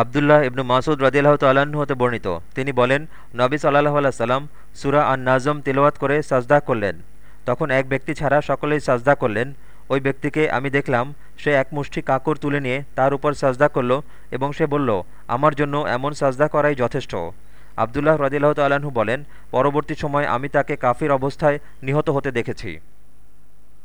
আবদুল্লাহ ইবনু মাসুদ রদিল্লাহ তাল্লাহ্ন হতে বর্ণিত। তিনি বলেন, নবী সাল্লাহ আল্লাহ সাল্লাম সুরা আন নাজম তিলওয়াত করে সাজদা করলেন। তখন এক ব্যক্তি ছাড়া সকলেই সাজদা করলেন। ওই ব্যক্তিকে আমি দেখলাম, সে এক মুষ্টি কাকর তুলে নিয়ে তার উপর সাজদা করল এবং সে বলল, আমার জন্য এমন সাজদা করাই যথেষ্ট। আবদুল্লাহ রদিল্লাহ তাল্লাহ্ন বলেন, পরবর্তী সময় আমি তাকে কাফির অবস্থায় নিহত হতে দেখেছি।